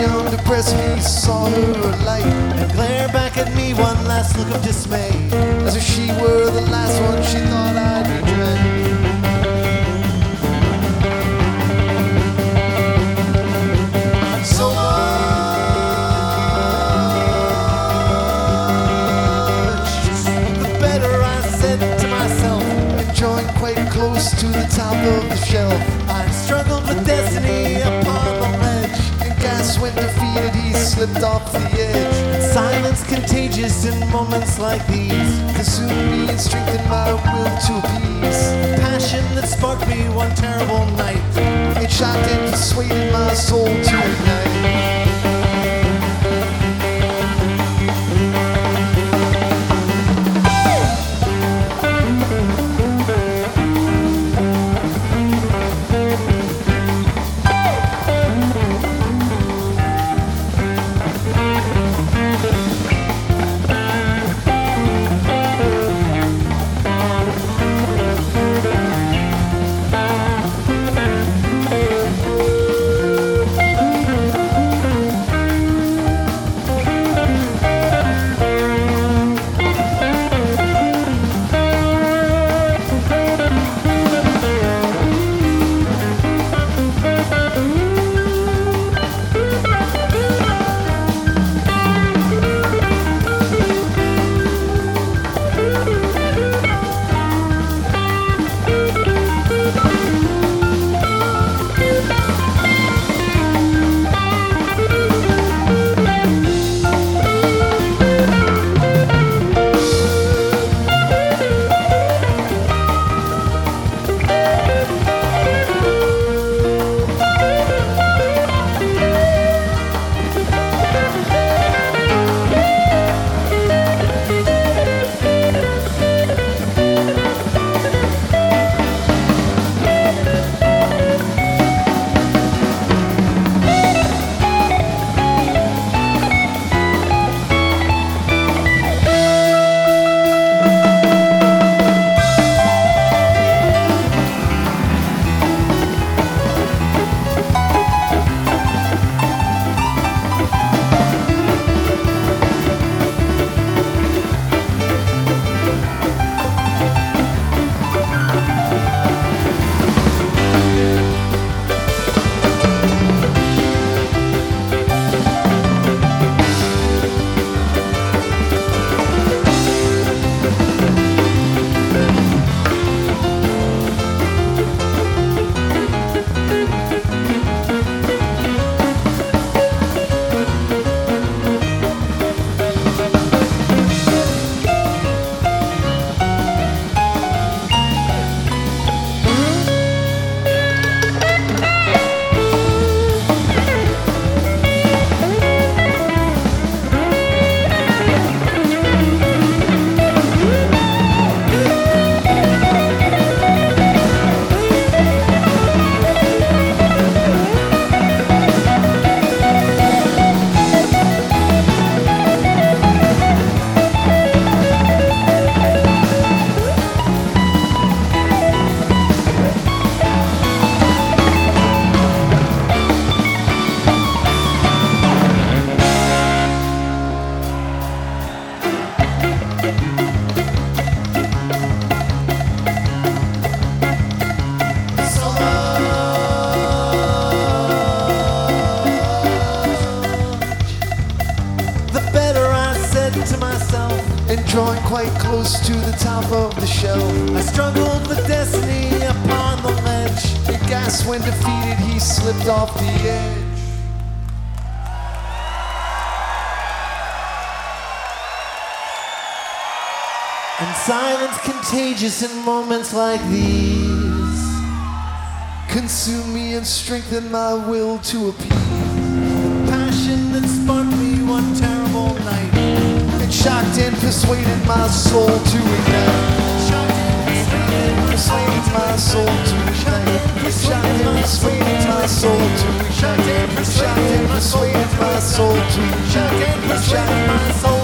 And upon yonder precipice saw her light, and glare back at me one last look of dismay. as if she were the last one she thought I'd betray. So much, The better I said to myself, and quite close to the top of the shelf. I struggled with destiny slipped off the edge. Silence contagious in moments like these. Consumed me and strengthened my will to appease. Passion that sparked me one terrible night. It shocked and persuaded my soul to ignite. Drawing quite close to the top of the shelf. I struggled with destiny upon the ledge. The gas, when defeated, he slipped off the edge. And silence contagious in moments like these. Consume me and strengthen my will to appease. Passion that sparked me one. It shocked and persuaded my soul to ignite. Shocked and persuaded my soul to ignite. Shocked and persuaded my soul to Shocked ignite. shocked and persuaded my soul to Sugar cane persuaded my soul